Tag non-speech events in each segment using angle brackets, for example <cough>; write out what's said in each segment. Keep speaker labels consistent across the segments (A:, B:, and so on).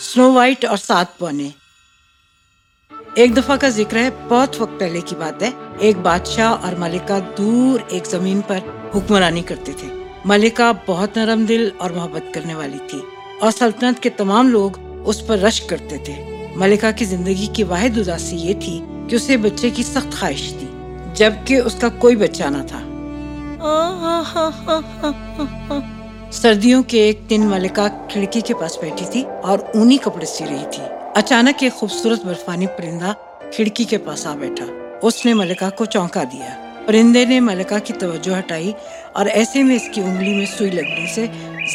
A: سنو وائٹ اور سات پونے۔ ایک دفعہ کا ذکر ہے، بہت وقت پہلے کی بات ہے۔ ایک بادشاہ اور ملکہ دور ایک زمین پر حکمرانی کرتے تھے۔ ملکہ بہت نرم دل اور محبت کرنے والی تھی اور سلطنت کے تمام لوگ اس پر رشک کرتے تھے۔ ملکہ کی زندگی کی واحد اداسی یہ تھی کہ اسے بچے کی سخت خواہش تھی، جبکہ اس کا کوئی بچہ نہ تھا۔ سردیوں کے ایک دن ملکہ کھڑکی کے پاس بیٹھی تھی اور اونی کپڑے سی رہی تھی۔ اچانک ایک خوبصورت برفانی پرندہ کھڑکی کے پاس آ بیٹھا۔ اس نے ملکہ کو چونکا دیا۔ پرندے نے ملکہ کی توجہ ہٹائی اور ایسے میں اس کی انگلی میں سوئی لگنے سے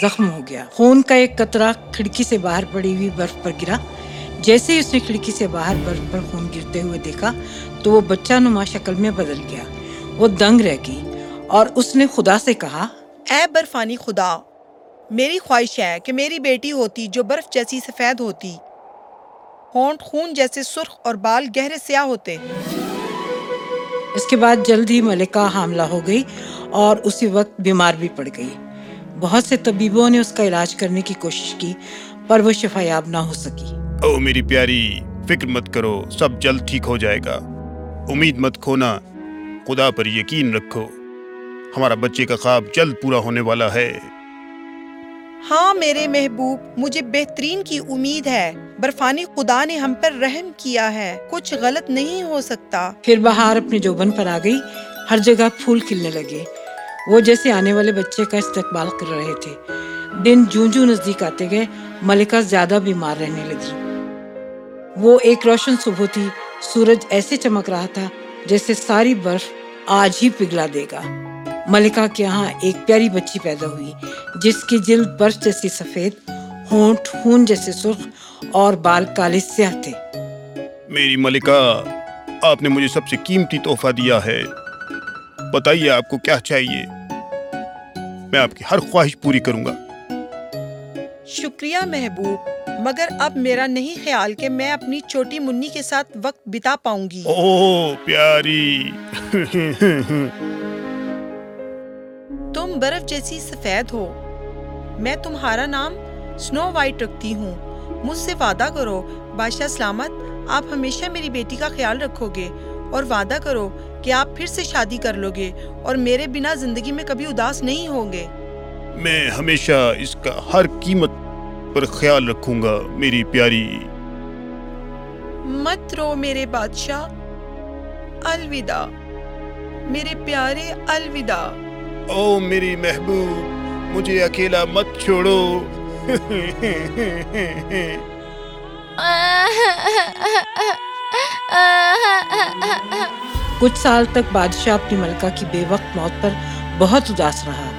A: زخم ہو گیا۔ خون کا ایک قطرہ کھڑکی سے باہر پڑی ہوئی برف پر گرا۔ جیسے اس نے کھڑکی سے باہر برف پر خون گرتے ہوئے دیکھا تو وہ بچہ نما شکل میں بدل گیا۔ وہ دنگ رہ گئی۔ اور اس نے خدا سے کہا
B: اے برفانی خدا میری خواہش ہے کہ میری بیٹی ہوتی جو برف جیسی سفید ہوتی ہونٹ خون جیسے سرخ اور بال گہرے سیاہ ہوتے۔
A: اس کے بعد جلد ہی ملکہ حاملہ ہو گئی اور اسی وقت بیمار بھی پڑ گئی۔ بہت سے طبیبوں نے اس کا علاج کرنے کی کوشش کی پر وہ شفایاب نہ ہو سکی۔
C: او
D: میری پیاری فکر مت کرو سب جلد ٹھیک ہو جائے گا۔ امید مت کھونا خدا پر یقین رکھو۔ ہمارا بچے کا خواب جلد پورا ہونے والا ہے۔
B: ہاں میرے محبوب مجھے بہترین کی امید ہے۔ برفانی خدا نے ہم پر رحم کیا ہے۔ کچھ غلط نہیں ہو سکتا۔
A: پھر بہار اپنے جوبن پر آ گئی۔ ہر جگہ پھول کھلنے لگے۔ وہ جیسے آنے والے بچے کا استقبال کر رہے تھے۔ دن جوں جون نزدیک آتے گئے۔ ملکہ زیادہ بیمار رہنے لگی۔ وہ ایک روشن صبح تھی۔ سورج ایسے چمک رہا تھا جیسے ساری برف آج ہی پگھلا دے گا۔ ملکہ کے ہاں ایک پیاری بچی پیدا ہوئی جس کی جلد برف جیسی سفید ہونٹ خون جیسے سرخ اور بال کالے سیاہ تھے۔
D: میری ملکہ
C: آپ
D: نے مجھے سب سے قیمتی تحفہ دیا ہے۔ بتائیے آپ کو کیا چاہیے؟ میں آپ کی ہر خواہش پوری
C: کروں
D: گا۔
B: شکریہ محبوب مگر اب میرا نہیں خیال کہ میں اپنی چھوٹی منی کے ساتھ وقت بتا پاؤں گی۔
C: او پیاری۔ <laughs>
B: برف جیسی سفید ہو۔ میں تمہارا نام سنو وائٹ رکھتی ہوں۔ مجھ سے وعدہ کرو بادشاہ سلامت آپ ہمیشہ میری بیٹی کا خیال رکھو گے۔ اور وعدہ کرو کہ آپ پھر سے شادی کر لو گے اور میرے بنا زندگی میں کبھی اداس نہیں ہوں گے۔
D: میں
C: ہمیشہ
D: اس کا
C: ہر
D: قیمت
C: پر خیال
D: رکھوں گا میری پیاری۔
B: مت رو میرے بادشاہ الوداع۔ میرے پیارے الوداع۔
C: او
D: میری محبوب، مجھے اکیلا مت چھوڑو۔
A: کچھ سال تک بادشاہ اپنی ملکہ کی بے وقت موت پر بہت اداس رہا۔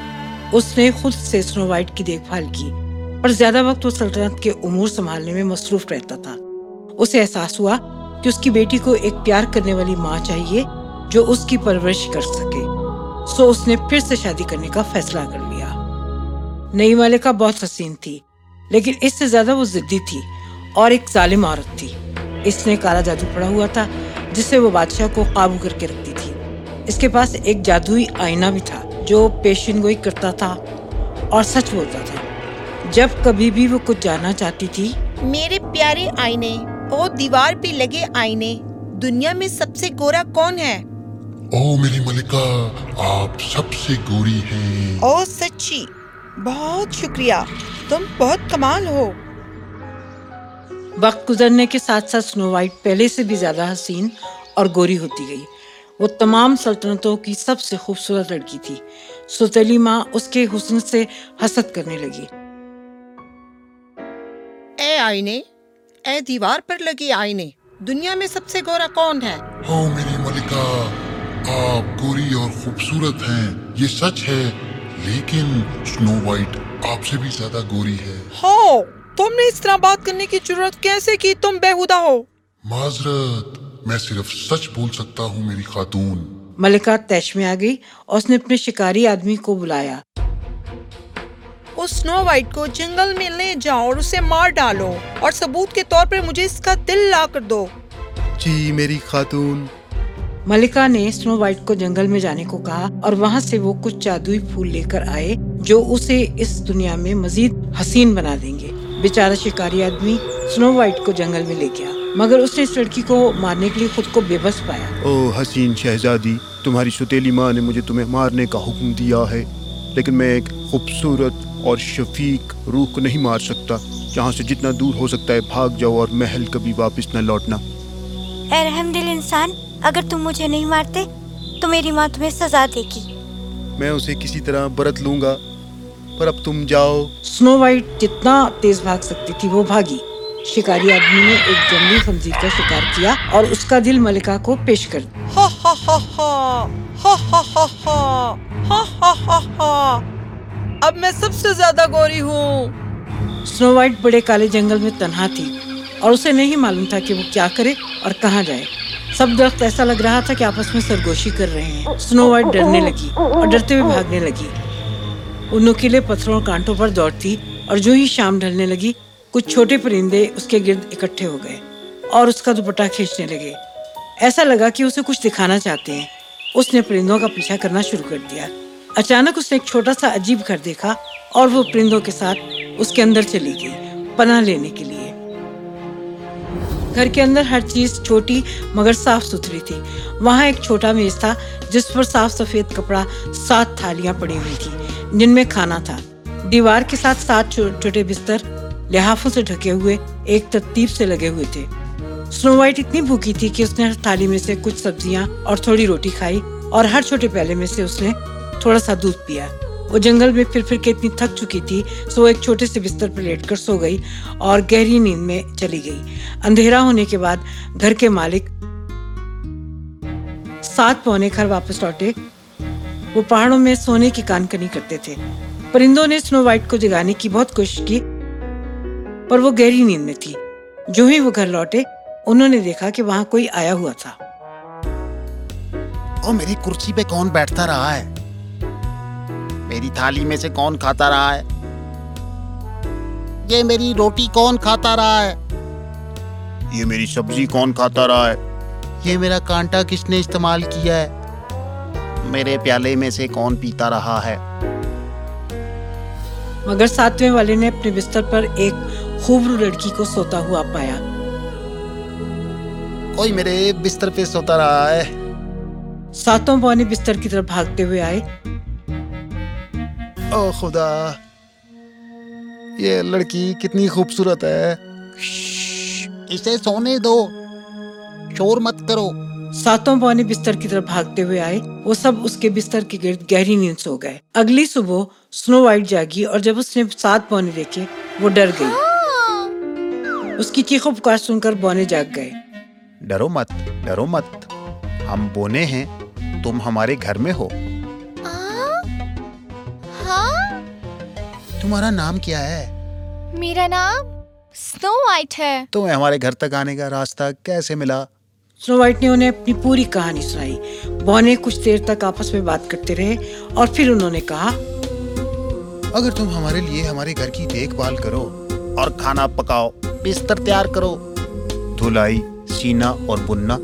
A: اس نے خود سے سنو وائٹ کی دیکھ بھال کی اور زیادہ وقت وہ سلطنت کے امور سنبھالنے میں مصروف رہتا تھا۔ اسے احساس ہوا کہ اس کی بیٹی کو ایک پیار کرنے والی ماں چاہیے جو اس کی پرورش کر سکے۔ سو اس نے پھر سے شادی کرنے کا فیصلہ کر لیا۔ نئی مالکہ بہت حسین تھی، لیکن اس سے زیادہ وہ ضدی تھی اور ایک ظالم عورت تھی۔ اس نے کالا جادو پڑا ہوا تھا، جس سے وہ بادشاہ کو قابو کر کے رکھتی تھی۔ اس کے پاس ایک جادوئی آئینہ بھی تھا، جو پیشن گوئی کرتا تھا اور سچ بولتا تھا۔ جب کبھی بھی وہ کچھ جانا چاہتی تھی۔
B: میرے پیارے آئینے اور دیوار پہ لگے آئینے، دنیا میں سب سے گورا کون ہے؟
E: او میری ملکہ آپ سب سے گوری ہیں۔
B: او سچی بہت شکریہ تم بہت کمال ہو۔
A: وقت گزرنے کے ساتھ ساتھ سنو وائٹ پہلے سے بھی زیادہ حسین اور گوری ہوتی گئی۔ وہ تمام سلطنتوں کی سب سے خوبصورت لڑکی تھی۔ سوتیلی ماں اس کے حسن سے حسد کرنے لگی۔
B: اے آئینے اے دیوار پر لگی آئینے دنیا میں سب سے گورا کون ہے؟
E: او میری ملکہ آپ گوری اور خوبصورت ہیں یہ سچ ہے لیکن سنو وائٹ آپ سے بھی زیادہ گوری ہے۔
B: ہاں تم نے اس طرح بات کرنے کی ضرورت کیسے کی؟ تم بےہودہ ہو۔
E: معذرت میں صرف سچ بول سکتا ہوں میری خاتون۔
A: ملکہ تیش میں آ گئی اور اس نے اپنے شکاری آدمی کو بلایا۔
B: اس سنو وائٹ کو جنگل میں لے جاؤ اور اسے مار ڈالو اور ثبوت کے طور پر مجھے اس کا دل لا کر دو۔
D: جی میری خاتون۔
A: جانے کو کہا اور وہاں سے وہ کچھ جادوئی پھول لے کر آئے جو اسے اس دنیا میں مزید حسین بنا دیں گے۔ بیچارہ شکاری آدمی سنو وائٹ کو جنگل میں لے گیا مگر اس نے اس لڑکی کو مارنے کے لیے خود کو بے بس پایا۔
D: او حسین شہزادی تمہاری ستیلی ماں نے مجھے تمہیں مارنے کا حکم دیا ہے لیکن میں ایک خوبصورت اور شفیق روح کو نہیں مار سکتا جہاں سے جتنا دور ہو سکتا ہے بھاگ جاؤ اور محل کبھی واپس نہ لوٹنا۔
F: اے رحم دل انسان اگر تم مجھے نہیں مارتے تو میری ماں تمہیں سزا دے گی
D: میں اسے کسی طرح برت لوں گا پر اب تم جاؤ
A: سنو وائٹ جتنا تیز بھاگ سکتی تھی وہ بھاگی شکاری آدمی نے ایک جنگلی خنزیر کا شکار کیا اور اس کا دل ملکہ کو پیش کر
B: اب میں سب سے زیادہ گوری ہوں
A: سنو وائٹ بڑے کالے جنگل میں تنہا تھی اور اسے نہیں معلوم تھا کہ وہ کیا کرے اور کہاں جائے سب درخت ایسا لگ رہا تھا کہ آپس میں سرگوشی کر رہے ہیں۔ سنو وائٹ ڈرنے لگی اور ڈرتے ہوئے بھاگنے لگی۔ وہ نکیلے پتھروں اور کانٹوں پر دوڑتی اور جو ہی شام ڈھلنے لگی، کچھ چھوٹے پرندے اس کے گرد اکٹھے ہو گئے اور اس کا دوپٹہ کھینچنے لگے۔ ایسا لگا کہ اسے کچھ دکھانا چاہتے ہیں۔ اس نے پرندوں کا پیچھا کرنا شروع کر دیا۔ اچانک اس نے ایک چھوٹا سا عجیب گھر دیکھا اور وہ پرندوں کے ساتھ اس کے اندر چلی گئی پناہ لینے کے لیے۔ گھر کے اندر ہر چیز چھوٹی مگر صاف ستھری تھی۔ وہاں ایک چھوٹا میز تھا جس پر صاف سفید کپڑا، سات تھالیاں پڑی ہوئی تھی جن میں کھانا تھا۔ دیوار کے ساتھ سات چھوٹے بستر، لحافوں سے ڈھکے ہوئے ایک ترتیب سے لگے ہوئے تھے۔ سنو وائٹ اتنی بھوکی تھی کہ اس نے ہر تھالی میں سے کچھ سبزیاں اور تھوڑی روٹی کھائی اور ہر چھوٹے پیالے میں سے اس نے تھوڑا سا دودھ پیا۔ وہ جنگل میں پھر پھر کے اتنی تھک چکی تھی، سو ایک چھوٹے سے بستر پر لیٹ کر سو گئی اور گہری نیند میں چلی گئی۔ اندھیرا ہونے کے بعد گھر کے مالک سات پونے گھر واپس لوٹے۔ وہ پہاڑوں میں سونے کی کان کنی کرتے تھے۔ پرندوں نے سنو وائٹ کو جگانے کی بہت کوشش کی، پر وہ گہری نیند میں تھی۔ جو ہی وہ گھر لوٹے، انہوں نے دیکھا کہ وہاں کوئی آیا ہوا تھا۔
D: او میری کرسی پہ کون بیٹھتا رہا ہے؟ میری تھالی میں سے کون کھاتا رہا ہے؟ یہ میری روٹی کون کھاتا رہا ہے؟ یہ میری سبزی کون کھاتا رہا ہے؟ یہ میرا کانٹا کس نے استعمال کیا ہے؟ میرے پیالے میں سے کون پیتا رہا ہے؟
A: مگر ساتویں والے نے اپنے بستر پر ایک خوبرو لڑکی کو سوتا ہوا پایا۔
D: کوئی میرے بستر پہ سوتا رہا ہے؟
A: ساتوں پونے بستر کی طرف بھاگتے ہوئے آئے۔
D: او خدا۔ یہ لڑکی کتنی خوبصورت ہے۔ اسے سونے دو۔ شور مت کرو۔
A: ساتوں پونے بستر کی طرف بھاگتے ہوئے آئے۔ وہ سب اس کے بستر کے گرد گہری نیند سو گئے۔ اگلی صبح سنو وائٹ جاگی اور جب اس نے سات پونے دیکھے وہ ڈر گئی۔ اس کی چیخوں پکار سن کر بونے جاگ گئے۔
D: ڈرو مت ڈرو مت۔ ہم بونے ہیں تم ہمارے گھر میں ہو۔ تمہارا نام کیا ہے؟
G: میرا نام سنو وائٹ ہے۔
D: تمہیں ہمارے گھر تک آنے کا راستہ کیسے ملا؟
A: سنو وائٹ نے انہیں اپنی پوری کہانی سنائی۔ بونے کچھ دیر تک آپس میں بات کرتے رہے اور پھر انہوں نے کہا
D: اگر تم ہمارے لیے ہمارے گھر کی دیکھ بھال کرو اور کھانا پکاؤ بستر تیار کرو۔ دھلائی سینا اور بننا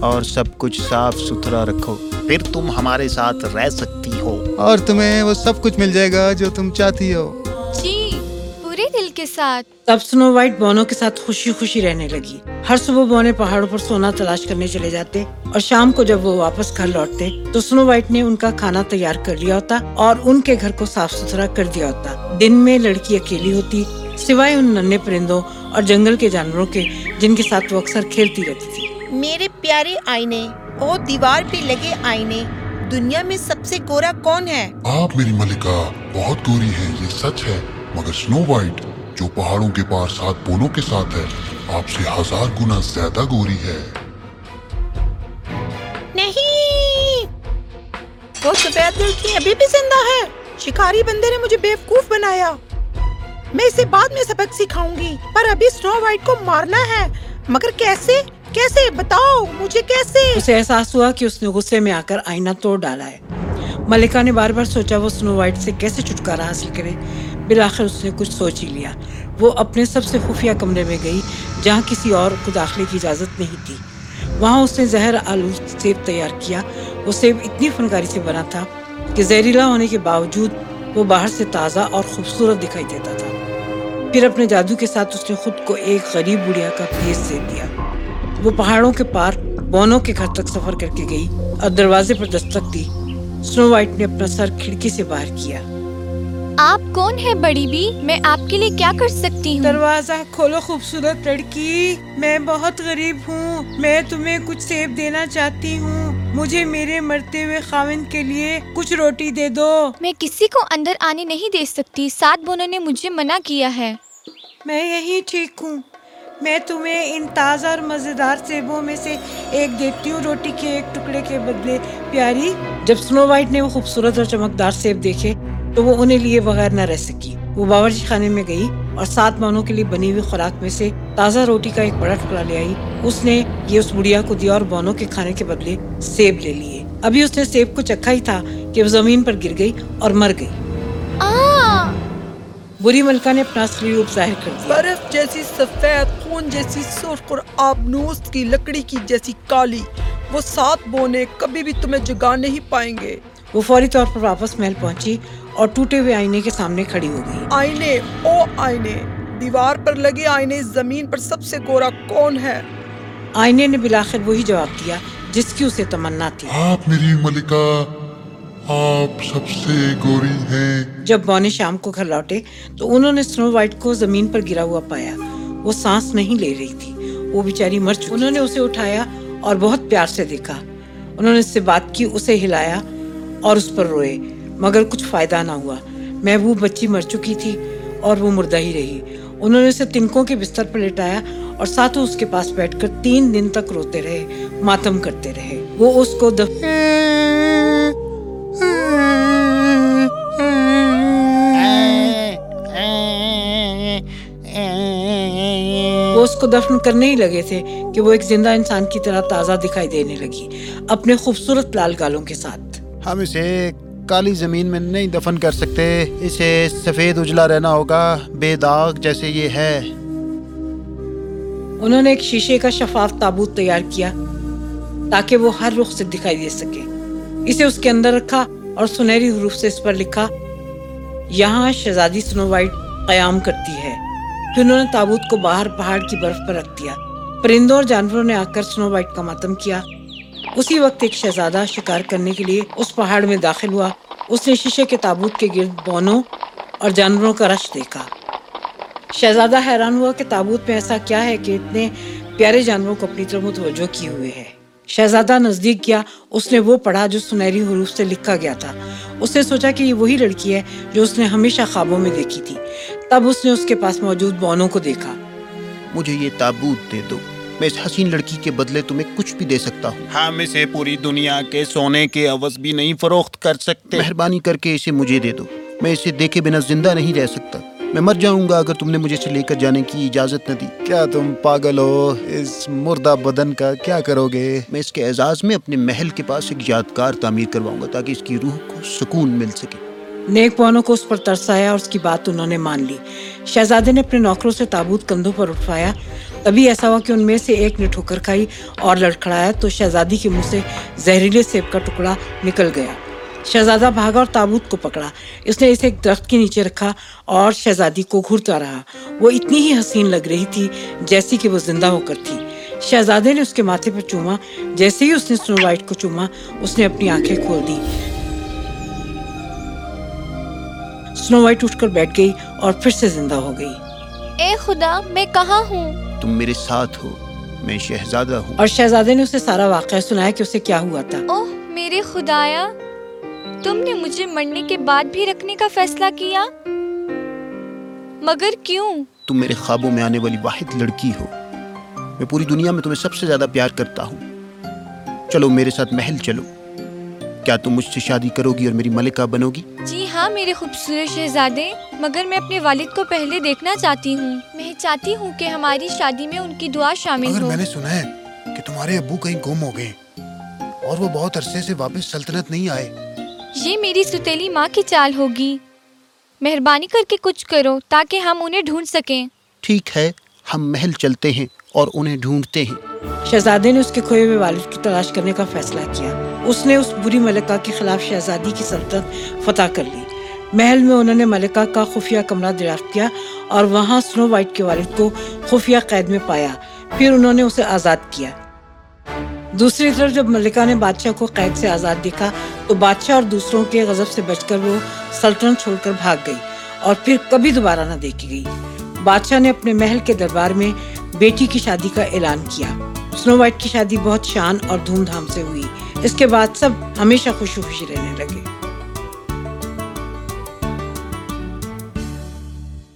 D: اور سب کچھ صاف ستھرا رکھو۔ پھر تم ہمارے ساتھ رہ سکتی ہو۔ اور تمہیں وہ سب کچھ مل جائے گا جو تم چاہتی ہو۔
G: جی پورے دل کے ساتھ۔
A: تب سنو وائٹ بونوں کے ساتھ خوشی خوشی رہنے لگی۔ ہر صبح بونے پہاڑوں پر سونا تلاش کرنے چلے جاتے اور شام کو جب وہ واپس گھر لوٹتے تو سنو وائٹ نے ان کا کھانا تیار کر لیا ہوتا اور ان کے گھر کو صاف ستھرا کر دیا ہوتا۔ دن میں لڑکی اکیلی ہوتی سوائے ان ننے پرندوں اور جنگل کے جانوروں کے جن کے ساتھ وہ اکثر کھیلتی رہتی تھی۔
B: میرے پیارے آئینے او دیوار پہ لگے آئینے دنیا میں سب سے گورا کون ہے؟
E: آپ میری ملکہ بہت گوری ہیں یہ سچ ہے مگر سنو وائٹ جو پہاڑوں کے پار سات بونوں کے ساتھ ہے آپ سے ہزار گنا زیادہ گوری ہے۔
B: نہیں! وہ سفید لڑکی ابھی بھی زندہ ہے۔ شکاری بندے نے مجھے بیوقوف بنایا۔ میں اسے بعد میں سبق سکھاؤں گی پر ابھی سنو وائٹ کو مارنا ہے۔ مگر کیسے؟ کیسے؟ بتاؤ، مجھے کیسے؟
A: اسے احساس ہوا کہ اس نے غصے میں آ کر آئینہ توڑ ڈالا ہے۔ ملکہ نے بار بار سوچا وہ سنو وائٹ سے کیسے چھٹکارا حاصل کرے۔ بالآخر اس نے کچھ سوچ ہی لیا۔ وہ اپنے سب سے خفیہ کمرے میں گئی جہاں کسی اور کو داخلے کی اجازت نہیں تھی۔ وہاں اس نے زہر آلو سیب تیار کیا۔ وہ سیب اتنی فنکاری سے بنا تھا کہ زہریلا ہونے کے باوجود وہ باہر سے تازہ اور خوبصورت دکھائی دیتا تھا۔ پھر اپنے جادو کے ساتھ اس نے خود کو ایک غریب بڑھیا کا پھیس دے دیا۔ وہ پہاڑوں کے پار بونوں کے گھر تک سفر کر کے گئی اور دروازے پر دستک دی۔ سنو وائٹ نے اپنا سر کھڑکی سے باہر کیا۔
G: آپ کون ہے بڑی بی؟ میں آپ کے لیے کیا کر سکتی ہوں؟
A: دروازہ کھولو خوبصورت لڑکی۔ میں بہت غریب ہوں۔ میں تمہیں کچھ سیب دینا چاہتی ہوں۔ مجھے میرے مرتے ہوئے خاون کے لیے کچھ روٹی دے دو۔
G: میں کسی کو اندر آنے نہیں دے سکتی۔ سات بونوں نے مجھے منع کیا ہے۔
A: میں یہی ٹھیک ہوں۔ میں تمہیں ان تازہ اور مزیدار سیبوں میں سے ایک دیتی ہوں، روٹی کے ایک ٹکڑے کے بدلے پیاری۔ جب سنو وائٹ نے وہ خوبصورت اور چمکدار سیب دیکھے، تو وہ انہیں لیے بغیر نہ رہ سکی۔ وہ باورچی خانے میں گئی اور سات مانوں کے لیے بنی ہوئی خوراک میں سے تازہ روٹی کا ایک بڑا ٹکڑا لے آئی۔ اس نے یہ اس بڑھیا کو دیا اور بانوں کے کھانے کے بدلے سیب لے لیے۔ ابھی اس نے سیب کو چکھا ہی تھا کہ وہ زمین پر گر گئی اور مر گئی۔ بری ملکہ نے اپنا اصلی روپ ظاہر کر دیا۔
B: برف جیسی سفید خون جیسی سرخ اور آبنوس کی لکڑی کی جیسی کالی وہ سات بونے کبھی بھی تمہیں جگا نہیں پائیں گے۔
A: وہ فوری طور پر واپس محل پہنچی اور ٹوٹے ہوئے آئینے کے سامنے کھڑی ہو گئی۔
B: آئینے او آئینے دیوار پر لگے آئینے زمین پر سب سے گورا کون ہے؟
A: آئینے نے بلاخر وہی جواب دیا جس کی اسے تمنا تھی۔
E: آپ میری ملکہ آپ سب سے گوری ہیں۔
A: جب بانے شام کو گھر لوٹے تو انہوں نے سنو وائٹ کو زمین پر گرا ہوا پایا۔ وہ سانس نہیں لے رہی تھی۔ وہ بیچاری مر چکی۔ انہوں نے اسے اٹھایا اور بہت پیار سے دیکھا۔ انہوں نے اس سے بات کی، اسے ہلایا اور اس پر روئے۔ مگر کچھ فائدہ نہ ہوا۔ محبوب بچی مر چکی تھی اور وہ مردہ ہی رہی۔ انہوں نے اسے تنکوں کے بستر پر لٹایا اور ساتھوں اس کے پاس بیٹھ کر تین دن تک روتے رہے، ماتم کرتے رہے۔ وہ اس کو دف... کو دفن کرنے ہی لگے تھے کہ وہ ایک زندہ انسان کی طرح تازہ دکھائی دینے لگی اپنے خوبصورت لال گالوں کے ساتھ۔
D: ہم اسے کالی زمین میں نہیں دفن کر سکتے اسے سفید اجلا رہنا ہوگا بے داغ جیسے یہ ہے۔
A: انہوں نے ایک شیشے کا شفاف تابوت تیار کیا تاکہ وہ ہر رخ سے دکھائی دے سکے۔ اسے اس کے اندر رکھا اور سنہری حروف سے اس پر لکھا یہاں شہزادی سنو وائٹ قیام کرتی ہے۔ پھر انہوں نے تابوت کو باہر پہاڑ کی برف پر رکھ دیا۔ پرندوں اور جانوروں نے آ کر سنو وائٹ کا ماتم کیا۔ اسی وقت ایک شہزادہ شکار کرنے کے لیے اس پہاڑ میں داخل ہوا۔ اس نے شیشے کے تابوت کے گرد بونوں اور جانوروں کا رش دیکھا۔ شہزادہ حیران ہوا کہ تابوت میں ایسا کیا ہے کہ اتنے پیارے جانوروں کو اپنی طرف متوجہ کی ہوئے ہے۔ شہزادہ نزدیک گیا۔ اس نے وہ پڑھا جو سنہری حروف سے لکھا گیا تھا۔ اس نے سوچا کہ یہ وہی لڑکی ہے جو اس نے ہمیشہ خوابوں میں دیکھی تھی۔ تب اس نے اس کے پاس موجود بونوں کو دیکھا۔
D: مجھے یہ تابوت دے دو۔ میں اس حسین لڑکی کے بدلے تمہیں کچھ بھی دے سکتا ہوں۔
C: ہم اسے پوری دنیا کے سونے کے عوض بھی نہیں فروخت کر سکتے۔
D: مہربانی کر کے اسے مجھے دے دو۔ میں اسے دیکھے بنا زندہ نہیں رہ سکتا۔ میں مر جاؤں گا اگر تم نے مجھے اسے لے کر جانے کی اجازت نہ دی۔ کیا تم پاگل ہو؟ اس مردہ بدن کا کیا کرو گے؟ میں اس کے اعزاز میں اپنے محل کے پاس ایک یادگار تعمیر کرواؤں گا تاکہ اس کی روح کو سکون مل سکے۔
A: نیک پوانوں کو اس پر ترس آیا اور اس کی بات انہوں نے مان لی۔ شہزادے نے اپنے نوکروں سے تابوت کندھوں پر اٹھوایا۔ تبھی ایسا ہوا کہ ان میں سے ایک نے ٹھوکر کھائی اور لڑکھڑایا تو شہزادی کے منہ سے زہریلے سیب کا ٹکڑا نکل گیا۔ شہزادہ بھاگا اور تابوت کو پکڑا۔ اس نے اسے ایک درخت کے نیچے رکھا اور شہزادی کو گھرتا رہا۔ وہ اتنی ہی حسین لگ رہی تھی جیسی کہ وہ زندہ ہو کر تھی۔ شہزادے نے اس کے ماتھے پر چوما۔ جیسے ہی اس نے سنو وائٹ کو چوما، اس نے اپنی آنکھیں کھول دی سنو وائٹ اٹھ کر بیٹھ گئی اور پھر سے زندہ ہو گئی۔
G: اے خدا میں کہاں ہوں؟
D: تم میرے ساتھ ہو میں شہزادہ ہوں۔
A: اور شہزادے نے اسے سارا واقعہ سنایا کہ اسے کیا ہوا تھا۔
G: اوہ میرے خدایا تم نے مجھے مرنے کے بعد بھی رکھنے کا فیصلہ کیا؟ مگر کیوں؟
D: تم میرے خوابوں میں آنے والی واحد لڑکی ہو۔ میں پوری دنیا میں تمہیں سب سے زیادہ پیار کرتا ہوں۔ چلو میرے ساتھ محل چلو۔ کیا تم مجھ سے شادی کرو گی اور میری ملکہ بنو گی؟
G: جی ہاں میرے خوبصورت شہزادے مگر میں اپنے والد کو پہلے دیکھنا چاہتی ہوں۔ میں چاہتی ہوں کہ ہماری شادی میں ان کی دعا شامل ہو۔ میں نے
D: سنا ہے کہ تمہارے ابو کہیں گم ہو گئے اور وہ بہت عرصے سے واپس سلطنت نہیں آئے۔
G: یہ میری ستیلی ماں کی چال ہوگی۔ مہربانی کر کے کچھ کرو تاکہ ہم انہیں ڈھونڈ سکیں۔
D: ٹھیک ہے ہم محل چلتے ہیں اور انہیں ڈھونڈتے ہیں۔
A: شہزادے نے اس کے کھوئے ہوئے والد کی تلاش کرنے کا فیصلہ کیا۔ اس نے اس بری ملکہ کے خلاف شہزادی کی سلطنت فتح کر لی۔ محل میں انہوں نے ملکہ کا خفیہ کمرہ دریافت کیا اور وہاں سنو وائٹ کے والد کو خفیہ قید میں پایا۔ پھر انہوں نے اسے آزاد کیا۔ دوسری طرف جب ملکہ نے بادشاہ کو قید سے آزاد دیکھا، تو بادشاہ اور دوسروں کے غضب سے بچ کر وہ سلطنت چھوڑ کر بھاگ گئی اور پھر کبھی دوبارہ نہ دیکھی گئی۔ بادشاہ نے اپنے محل کے دربار میں بیٹی کی شادی کا اعلان کیا۔ سنو وائٹ کی شادی بہت شان اور دھوم دھام سے ہوئی۔ اس کے بعد سب ہمیشہ خوشی خوشی رہنے لگے۔